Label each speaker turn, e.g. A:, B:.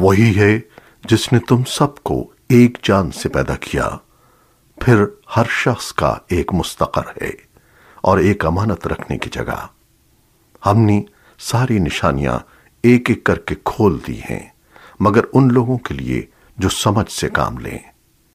A: وہی ہے جس نے تم سب کو ایک جان سے پیدا کیا۔ پھر ہر شخص کا ایک مستقر ہے اور ایک امانت رکھنے کی جگہ۔ ہم نے ساری نشانیاں ایک ایک کر کے کھول دی ہیں، مگر ان لوگوں کے لیے جو سمجھ سے کام لیں۔